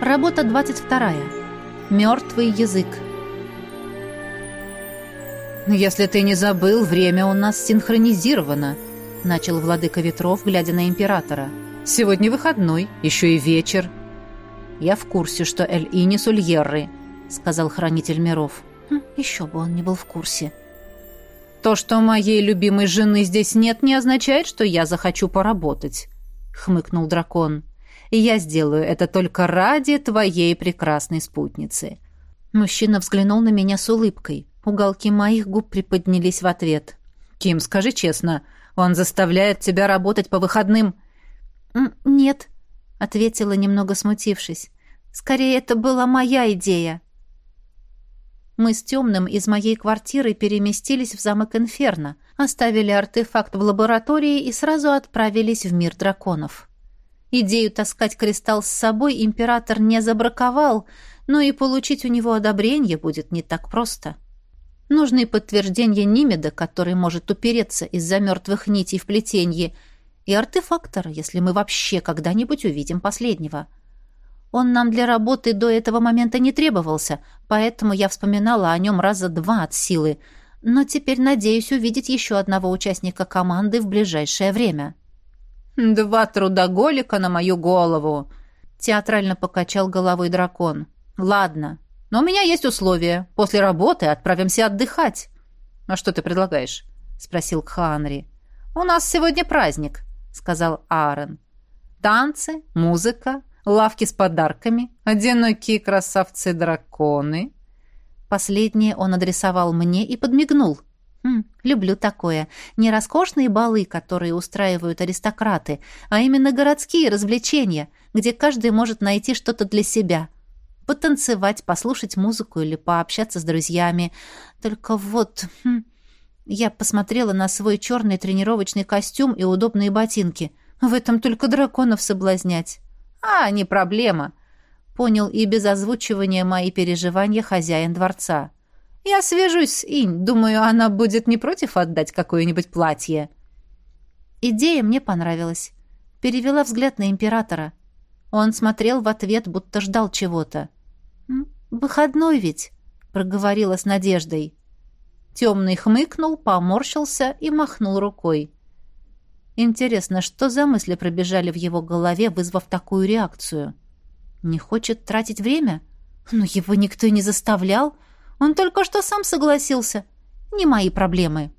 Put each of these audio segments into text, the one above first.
Работа 22. Мертвый язык. «Если ты не забыл, время у нас синхронизировано», — начал владыка ветров, глядя на императора. «Сегодня выходной, еще и вечер». «Я в курсе, что Эль-Инис Ульерры», — сказал хранитель миров. Хм, еще бы он не был в курсе. «То, что моей любимой жены здесь нет, не означает, что я захочу поработать», — хмыкнул дракон. «И я сделаю это только ради твоей прекрасной спутницы». Мужчина взглянул на меня с улыбкой. Уголки моих губ приподнялись в ответ. «Ким, скажи честно, он заставляет тебя работать по выходным?» «Нет», — ответила, немного смутившись. «Скорее, это была моя идея». Мы с Темным из моей квартиры переместились в замок Инферно, оставили артефакт в лаборатории и сразу отправились в мир драконов. Идею таскать кристалл с собой император не забраковал, но и получить у него одобрение будет не так просто. Нужны подтверждения Нимеда, который может упереться из-за мертвых нитей в плетенье, и артефактора, если мы вообще когда-нибудь увидим последнего — он нам для работы до этого момента не требовался, поэтому я вспоминала о нем раза два от силы, но теперь надеюсь увидеть еще одного участника команды в ближайшее время». «Два трудоголика на мою голову!» — театрально покачал головой дракон. «Ладно, но у меня есть условия. После работы отправимся отдыхать». «А что ты предлагаешь?» — спросил Кханри. «У нас сегодня праздник», — сказал Аарон. «Танцы, музыка, лавки с подарками, одинокие красавцы-драконы. Последнее он адресовал мне и подмигнул. Хм, люблю такое. Не роскошные балы, которые устраивают аристократы, а именно городские развлечения, где каждый может найти что-то для себя. Потанцевать, послушать музыку или пообщаться с друзьями. Только вот... Хм, я посмотрела на свой черный тренировочный костюм и удобные ботинки. В этом только драконов соблазнять. «А, не проблема», — понял и без озвучивания мои переживания хозяин дворца. «Я свяжусь с Инь. Думаю, она будет не против отдать какое-нибудь платье». Идея мне понравилась. Перевела взгляд на императора. Он смотрел в ответ, будто ждал чего-то. «Выходной ведь», — проговорила с надеждой. Темный хмыкнул, поморщился и махнул рукой. Интересно, что за мысли пробежали в его голове, вызвав такую реакцию? Не хочет тратить время? Но его никто не заставлял. Он только что сам согласился. Не мои проблемы.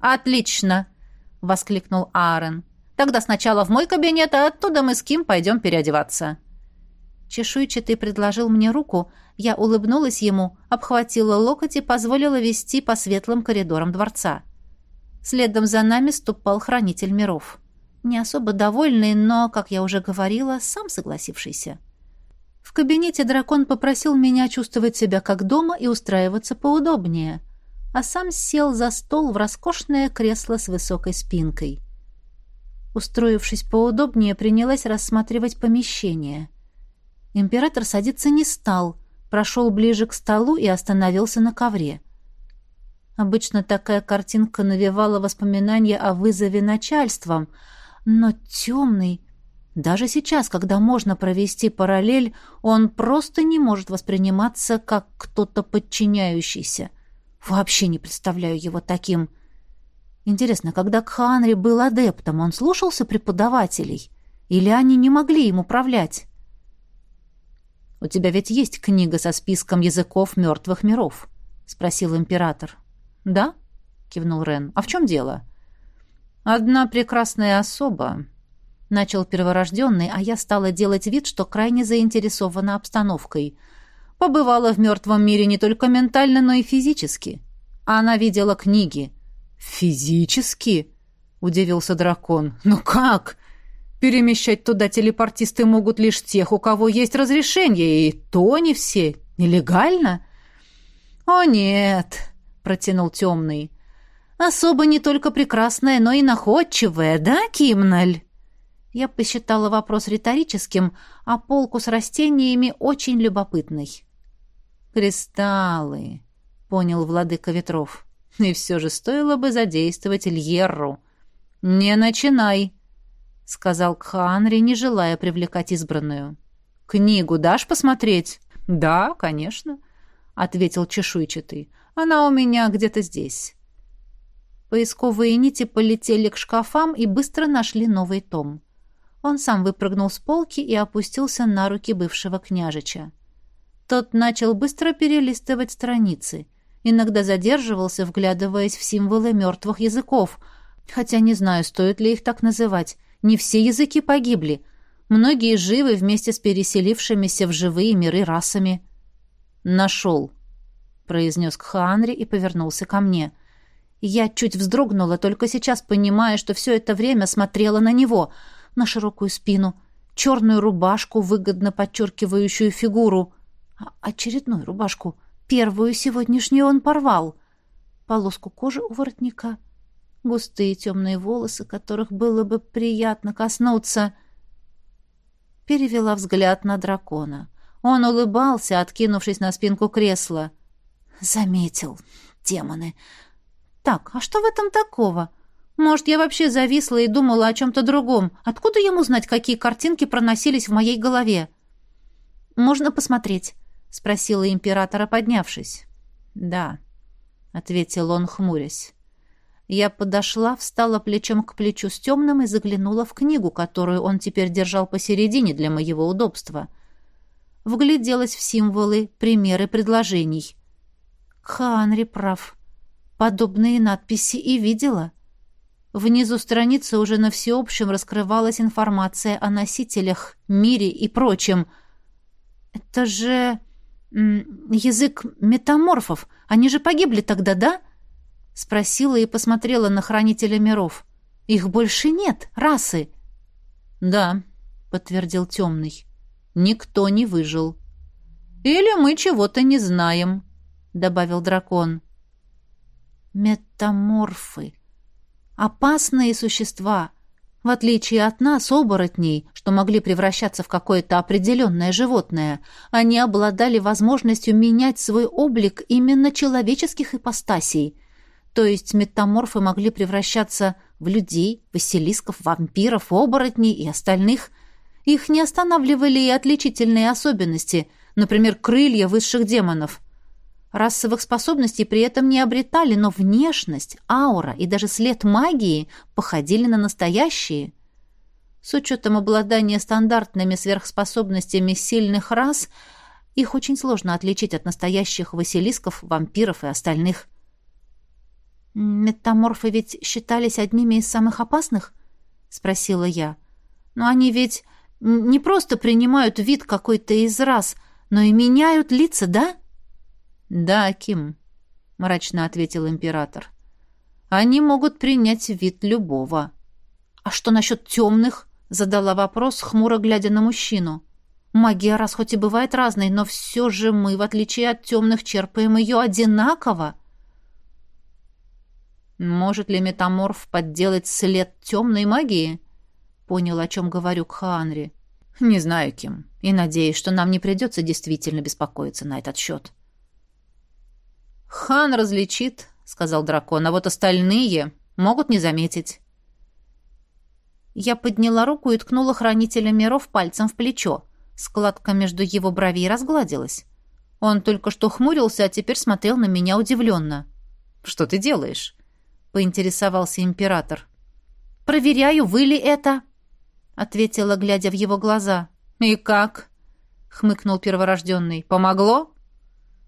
«Отлично!» — воскликнул Аарон. «Тогда сначала в мой кабинет, а оттуда мы с Ким пойдем переодеваться». Чешуйчатый предложил мне руку, я улыбнулась ему, обхватила локоть и позволила вести по светлым коридорам дворца. Следом за нами ступал хранитель миров. Не особо довольный, но, как я уже говорила, сам согласившийся. В кабинете дракон попросил меня чувствовать себя как дома и устраиваться поудобнее, а сам сел за стол в роскошное кресло с высокой спинкой. Устроившись поудобнее, принялась рассматривать помещение. Император садиться не стал, прошел ближе к столу и остановился на ковре. Обычно такая картинка навевала воспоминания о вызове начальством, но темный... Даже сейчас, когда можно провести параллель, он просто не может восприниматься как кто-то подчиняющийся. Вообще не представляю его таким. Интересно, когда Кханри был адептом, он слушался преподавателей? Или они не могли им управлять? «У тебя ведь есть книга со списком языков мертвых миров?» — спросил император. «Да?» — кивнул Рен. «А в чем дело?» «Одна прекрасная особа», — начал перворожденный, а я стала делать вид, что крайне заинтересована обстановкой. «Побывала в мертвом мире не только ментально, но и физически. Она видела книги». «Физически?» — удивился дракон. «Ну как?» Перемещать туда телепортисты могут лишь тех, у кого есть разрешение, и то не все. Нелегально? О, нет, протянул темный. «Особо не только прекрасная, но и находчивая, да, Кимналь?» Я посчитала вопрос риторическим, а полку с растениями очень любопытной. «Кристаллы», — понял владыка ветров. «И все же стоило бы задействовать Льерру». «Не начинай», — сказал Кхаанри, не желая привлекать избранную. Книгу дашь посмотреть? Да, конечно, ответил чешуйчатый. Она у меня где-то здесь. Поисковые нити полетели к шкафам и быстро нашли новый том. Он сам выпрыгнул с полки и опустился на руки бывшего княжича. Тот начал быстро перелистывать страницы. Иногда задерживался, вглядываясь в символы мертвых языков. Хотя не знаю, стоит ли их так называть. Не все языки погибли. Многие живы вместе с переселившимися в живые миры расами. «Нашел», — произнес Кхаанри и повернулся ко мне. Я чуть вздрогнула, только сейчас понимая, что все это время смотрела на него, на широкую спину, черную рубашку, выгодно подчеркивающую фигуру. А очередную рубашку, первую сегодняшнюю он порвал. Полоску кожи у воротника, густые темные волосы, которых было бы приятно коснуться. Перевела взгляд на дракона. Он улыбался, откинувшись на спинку кресла. «Заметил. Демоны. Так, а что в этом такого? Может, я вообще зависла и думала о чем-то другом? Откуда ему знать, какие картинки проносились в моей голове?» «Можно посмотреть?» — спросила императора, поднявшись. «Да», — ответил он, хмурясь. Я подошла, встала плечом к плечу с темным и заглянула в книгу, которую он теперь держал посередине для моего удобства. Вгляделась в символы, примеры предложений. Ханри прав. Подобные надписи и видела. Внизу страницы уже на всеобщем раскрывалась информация о носителях, мире и прочем. Это же язык метаморфов. Они же погибли тогда, да? Спросила и посмотрела на хранителя миров. Их больше нет, расы. Да, подтвердил темный. Никто не выжил. Или мы чего-то не знаем, добавил дракон. Метаморфы. Опасные существа. В отличие от нас, оборотней, что могли превращаться в какое-то определенное животное, они обладали возможностью менять свой облик именно человеческих ипостасей – то есть метаморфы могли превращаться в людей, василисков, вампиров, оборотней и остальных. Их не останавливали и отличительные особенности, например, крылья высших демонов. Расовых способностей при этом не обретали, но внешность, аура и даже след магии походили на настоящие. С учетом обладания стандартными сверхспособностями сильных рас, их очень сложно отличить от настоящих василисков, вампиров и остальных. «Метаморфы ведь считались одними из самых опасных?» — спросила я. «Но они ведь не просто принимают вид какой-то из раз, но и меняют лица, да?» «Да, Ким», — мрачно ответил император. «Они могут принять вид любого». «А что насчет темных?» — задала вопрос, хмуро глядя на мужчину. «Магия раз хоть и бывает разной, но все же мы, в отличие от темных, черпаем ее одинаково». Может ли метаморф подделать след темной магии? Понял, о чем говорю Кхаанри. Не знаю, кем. И надеюсь, что нам не придется действительно беспокоиться на этот счет. Хан различит, сказал дракон, а вот остальные могут не заметить. Я подняла руку и ткнула хранителя миров пальцем в плечо. Складка между его бровей разгладилась. Он только что хмурился, а теперь смотрел на меня удивленно. «Что ты делаешь?» поинтересовался император. «Проверяю, вы ли это?» — ответила, глядя в его глаза. «И как?» — хмыкнул перворожденный. «Помогло?»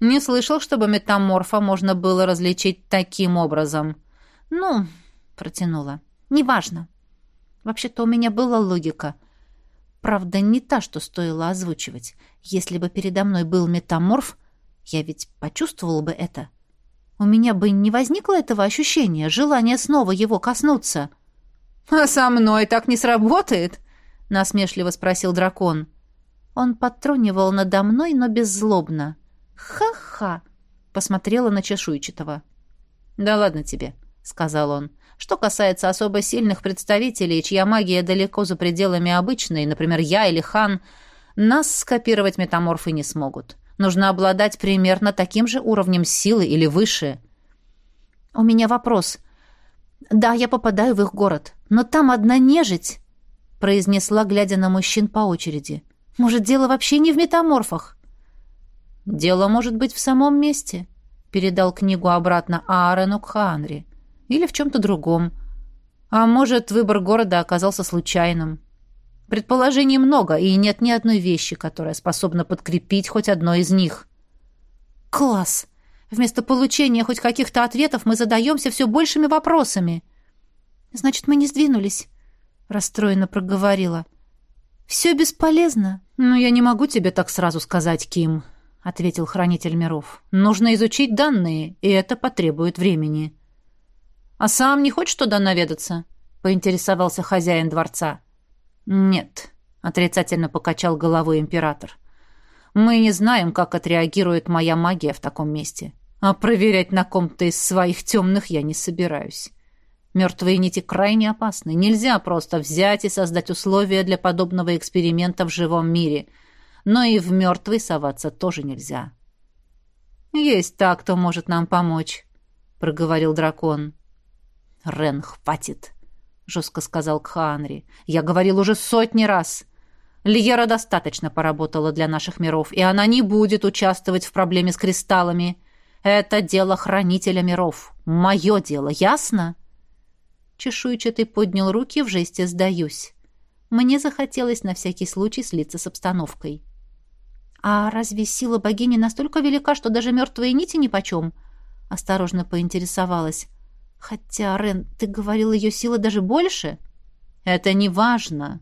«Не слышал, чтобы метаморфа можно было различить таким образом». «Ну...» — протянула. «Неважно. Вообще-то у меня была логика. Правда, не та, что стоило озвучивать. Если бы передо мной был метаморф, я ведь почувствовала бы это. У меня бы не возникло этого ощущения, желания снова его коснуться. «А со мной так не сработает?» — насмешливо спросил дракон. Он подтрунивал надо мной, но беззлобно. «Ха-ха!» — посмотрела на чешуйчатого. «Да ладно тебе», — сказал он. «Что касается особо сильных представителей, чья магия далеко за пределами обычной, например, я или хан, нас скопировать метаморфы не смогут. Нужно обладать примерно таким же уровнем силы или выше. У меня вопрос. Да, я попадаю в их город, но там одна нежить, произнесла, глядя на мужчин по очереди. Может, дело вообще не в метаморфах? Дело может быть в самом месте, передал книгу обратно Аарону Кхаанри. Или в чем-то другом. А может, выбор города оказался случайным. Предположений много, и нет ни одной вещи, которая способна подкрепить хоть одно из них. Класс! Вместо получения хоть каких-то ответов мы задаемся все большими вопросами. Значит, мы не сдвинулись, расстроенно проговорила. Все бесполезно. Ну, я не могу тебе так сразу сказать, Ким, ответил хранитель миров. Нужно изучить данные, и это потребует времени. А сам не хочешь туда наведаться? поинтересовался хозяин дворца. «Нет», — отрицательно покачал головой император. «Мы не знаем, как отреагирует моя магия в таком месте. А проверять на ком-то из своих темных я не собираюсь. Мертвые нити крайне опасны. Нельзя просто взять и создать условия для подобного эксперимента в живом мире. Но и в мертвый соваться тоже нельзя». «Есть та, кто может нам помочь», — проговорил дракон. «Рен, хватит!» — жестко сказал Кхаанри. «Я говорил уже сотни раз. Льера достаточно поработала для наших миров, и она не будет участвовать в проблеме с кристаллами. Это дело хранителя миров. Мое дело, ясно?» Чешуйчатый поднял руки в жесте «сдаюсь». Мне захотелось на всякий случай слиться с обстановкой. «А разве сила богини настолько велика, что даже мертвые нити нипочем?» Осторожно поинтересовалась. Хотя, Рен, ты говорил, ее сила даже больше? Это не важно,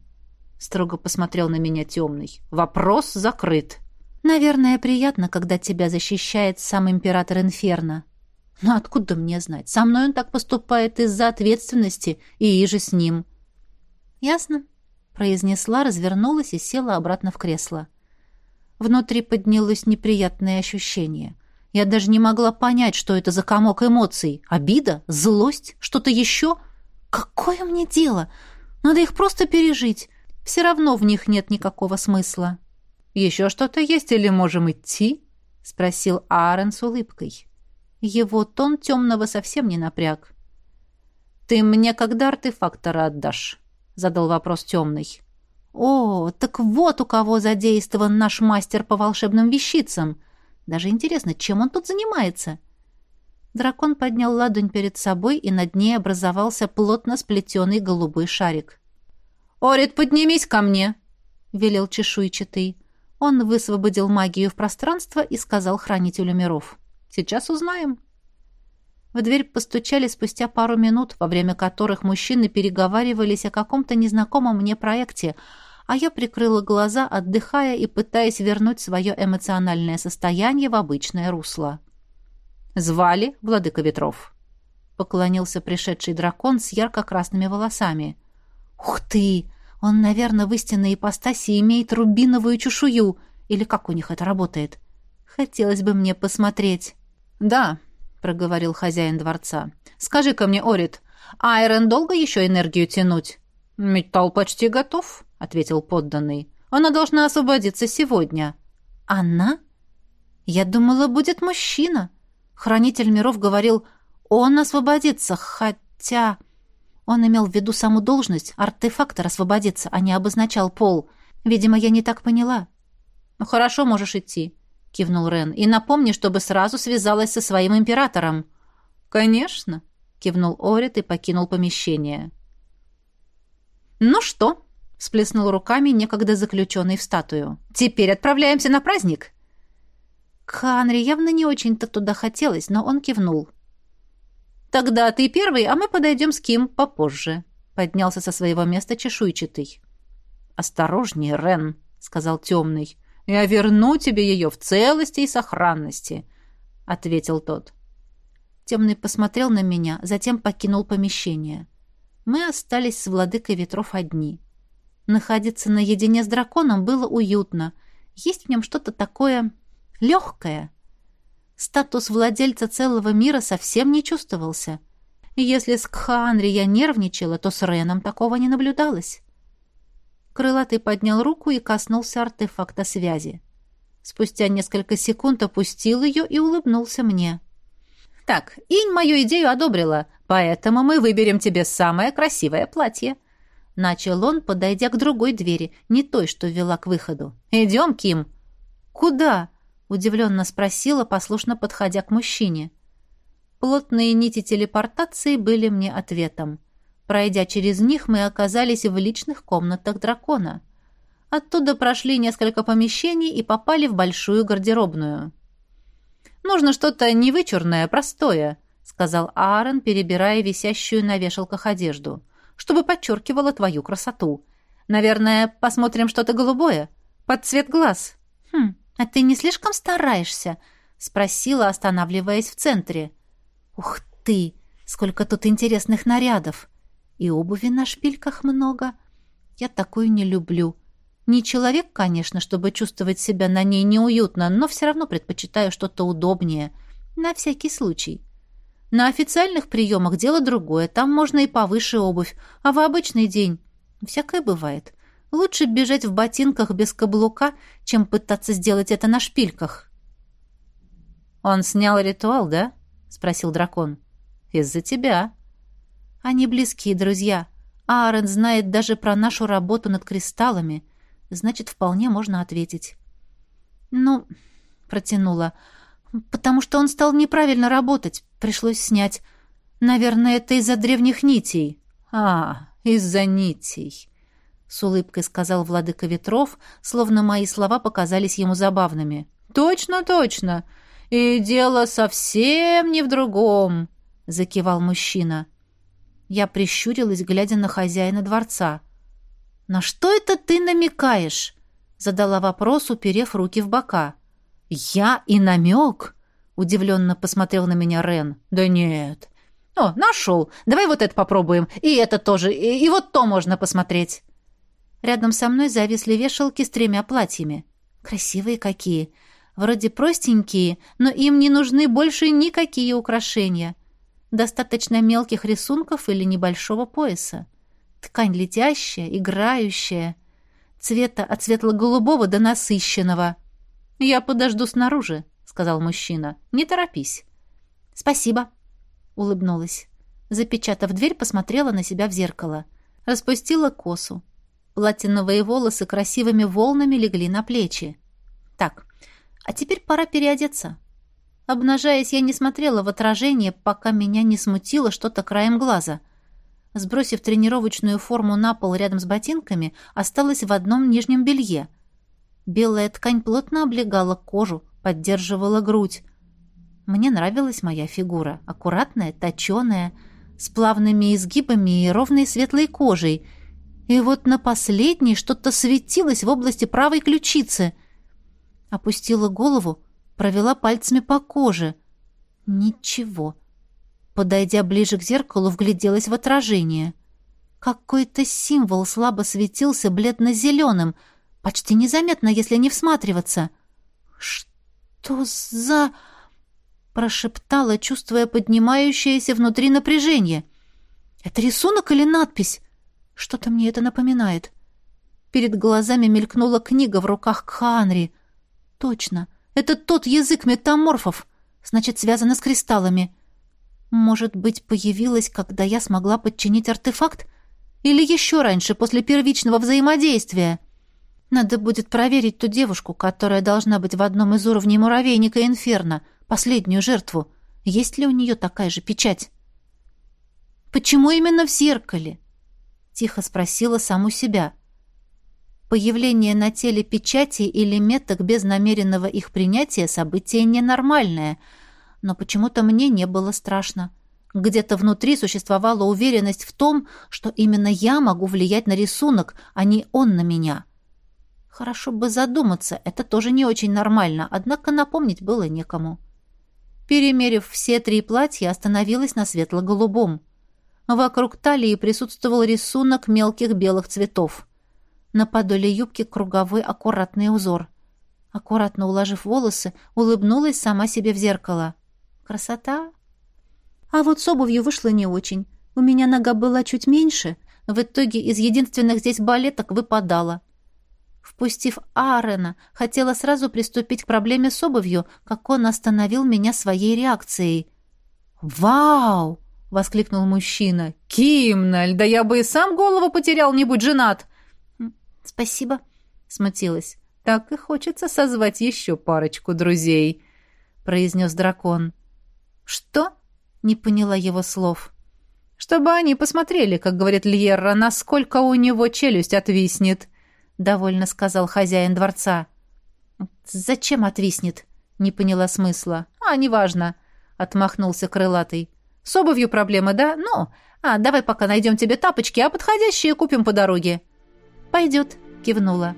строго посмотрел на меня темный. Вопрос закрыт. Наверное, приятно, когда тебя защищает сам император Инферно. Но откуда мне знать? Со мной он так поступает из-за ответственности и иже с ним. Ясно, произнесла, развернулась и села обратно в кресло. Внутри поднялось неприятное ощущение. Я даже не могла понять, что это за комок эмоций. Обида? Злость? Что-то еще? Какое мне дело? Надо их просто пережить. Все равно в них нет никакого смысла. «Еще что-то есть или можем идти?» — спросил Аарон с улыбкой. Его тон темного совсем не напряг. «Ты мне когда артефактора отдашь?» — задал вопрос темный. «О, так вот у кого задействован наш мастер по волшебным вещицам!» Даже интересно, чем он тут занимается? Дракон поднял ладонь перед собой, и над ней образовался плотно сплетенный голубой шарик. «Орит, поднимись ко мне!» — велел чешуйчатый. Он высвободил магию в пространство и сказал хранителю миров. «Сейчас узнаем». В дверь постучали спустя пару минут, во время которых мужчины переговаривались о каком-то незнакомом мне проекте — а я прикрыла глаза, отдыхая и пытаясь вернуть свое эмоциональное состояние в обычное русло. «Звали Владыка Ветров», — поклонился пришедший дракон с ярко-красными волосами. «Ух ты! Он, наверное, в истинной ипостаси имеет рубиновую чешую, или как у них это работает? Хотелось бы мне посмотреть». «Да», — проговорил хозяин дворца. «Скажи-ка мне, Орит, Айрон долго еще энергию тянуть?» «Металл почти готов», ответил подданный. Она должна освободиться сегодня. Она? Я думала, будет мужчина. Хранитель миров говорил, он освободится, хотя... Он имел в виду саму должность, артефактор освободиться, а не обозначал пол. Видимо, я не так поняла. «Ну хорошо, можешь идти», — кивнул Рен. «И напомни, чтобы сразу связалась со своим императором». «Конечно», — кивнул Орит и покинул помещение. «Ну что?» Сплеснул руками некогда заключенный в статую. «Теперь отправляемся на праздник!» Ханри явно не очень-то туда хотелось, но он кивнул. «Тогда ты первый, а мы подойдем с Ким попозже», — поднялся со своего места чешуйчатый. «Осторожнее, Рен», — сказал темный. «Я верну тебе ее в целости и сохранности», — ответил тот. Темный посмотрел на меня, затем покинул помещение. Мы остались с владыкой ветров одни. Находиться наедине с драконом было уютно. Есть в нем что-то такое легкое. Статус владельца целого мира совсем не чувствовался. Если с Кхаанри я нервничала, то с Реном такого не наблюдалось. Крылатый поднял руку и коснулся артефакта связи. Спустя несколько секунд опустил ее и улыбнулся мне. «Так, Инь мою идею одобрила, поэтому мы выберем тебе самое красивое платье», Начал он, подойдя к другой двери, не той, что вела к выходу. «Идем, Ким!» «Куда?» — удивленно спросила, послушно подходя к мужчине. Плотные нити телепортации были мне ответом. Пройдя через них, мы оказались в личных комнатах дракона. Оттуда прошли несколько помещений и попали в большую гардеробную. «Нужно что-то невычурное, простое», — сказал Аарон, перебирая висящую на вешалках одежду, «чтобы подчеркивало твою красоту. Наверное, посмотрим что-то голубое, под цвет глаз». «Хм, а ты не слишком стараешься?» — спросила, останавливаясь в центре. «Ух ты! Сколько тут интересных нарядов! И обуви на шпильках много. Я такую не люблю. Не человек, конечно, чтобы чувствовать себя на ней неуютно, но все равно предпочитаю что-то удобнее. На всякий случай. На официальных приемах дело другое. Там можно и повыше обувь. А в обычный день всякое бывает. Лучше бежать в ботинках без каблука, чем пытаться сделать это на шпильках. «Он снял ритуал, да?» — спросил дракон. «Из-за тебя». «Они близкие друзья. Аарон знает даже про нашу работу над кристаллами» значит, вполне можно ответить. «Ну...» — протянула. «Потому что он стал неправильно работать. Пришлось снять. Наверное, это из-за древних нитей». «А, из-за нитей», — с улыбкой сказал владыка ветров, словно мои слова показались ему забавными. «Точно, точно. И дело совсем не в другом», — закивал мужчина. Я прищурилась, глядя на хозяина дворца. «На что это ты намекаешь?» — задала вопрос, уперев руки в бока. «Я и намек?» — удивленно посмотрел на меня Рен. «Да нет». «О, нашел. Давай вот это попробуем. И это тоже. И, и вот то можно посмотреть». Рядом со мной зависли вешалки с тремя платьями. Красивые какие. Вроде простенькие, но им не нужны больше никакие украшения. Достаточно мелких рисунков или небольшого пояса. Ткань летящая, играющая. Цвета от светло-голубого до насыщенного. «Я подожду снаружи», — сказал мужчина. «Не торопись». «Спасибо», — улыбнулась. Запечатав дверь, посмотрела на себя в зеркало. Распустила косу. Платиновые волосы красивыми волнами легли на плечи. «Так, а теперь пора переодеться». Обнажаясь, я не смотрела в отражение, пока меня не смутило что-то краем глаза — Сбросив тренировочную форму на пол рядом с ботинками, осталась в одном нижнем белье. Белая ткань плотно облегала кожу, поддерживала грудь. Мне нравилась моя фигура, аккуратная, точеная, с плавными изгибами и ровной светлой кожей. И вот на последней что-то светилось в области правой ключицы. Опустила голову, провела пальцами по коже. Ничего. Подойдя ближе к зеркалу, вгляделась в отражение. Какой-то символ слабо светился бледно-зеленым, почти незаметно, если не всматриваться. «Что за...» — прошептала, чувствуя поднимающееся внутри напряжение. «Это рисунок или надпись? Что-то мне это напоминает». Перед глазами мелькнула книга в руках Кханри. «Точно, это тот язык метаморфов, значит, связано с кристаллами». Может быть, появилась, когда я смогла подчинить артефакт? Или еще раньше, после первичного взаимодействия? Надо будет проверить ту девушку, которая должна быть в одном из уровней муравейника Инферно, последнюю жертву. Есть ли у нее такая же печать? «Почему именно в зеркале?» — тихо спросила саму себя. Появление на теле печати или меток без намеренного их принятия — событие ненормальное — но почему-то мне не было страшно. Где-то внутри существовала уверенность в том, что именно я могу влиять на рисунок, а не он на меня. Хорошо бы задуматься, это тоже не очень нормально, однако напомнить было некому. Перемерив все три платья, остановилась на светло-голубом. Вокруг талии присутствовал рисунок мелких белых цветов. На подоле юбки круговой аккуратный узор. Аккуратно уложив волосы, улыбнулась сама себе в зеркало. Красота. А вот с обувью вышло не очень. У меня нога была чуть меньше. В итоге из единственных здесь балеток выпадала. Впустив Аарена, хотела сразу приступить к проблеме с обувью, как он остановил меня своей реакцией. «Вау!» — воскликнул мужчина. «Кимналь, да я бы и сам голову потерял, не будь женат!» «Спасибо», — смутилась. «Так и хочется созвать еще парочку друзей», — произнес дракон. «Что?» — не поняла его слов. «Чтобы они посмотрели, как говорит Льерра, насколько у него челюсть отвиснет», — довольно сказал хозяин дворца. «Зачем отвиснет?» — не поняла смысла. «А, неважно», — отмахнулся крылатый. «С обувью проблема, да? Ну, а, давай пока найдем тебе тапочки, а подходящие купим по дороге». «Пойдет», — кивнула.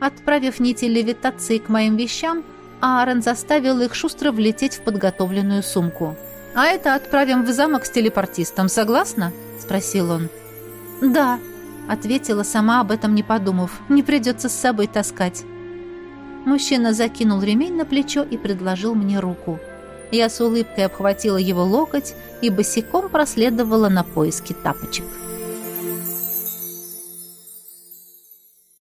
Отправив нити левитации к моим вещам, Аарон заставил их шустро влететь в подготовленную сумку. «А это отправим в замок с телепортистом, согласна?» — спросил он. «Да», — ответила сама, об этом не подумав. «Не придется с собой таскать». Мужчина закинул ремень на плечо и предложил мне руку. Я с улыбкой обхватила его локоть и босиком проследовала на поиски тапочек.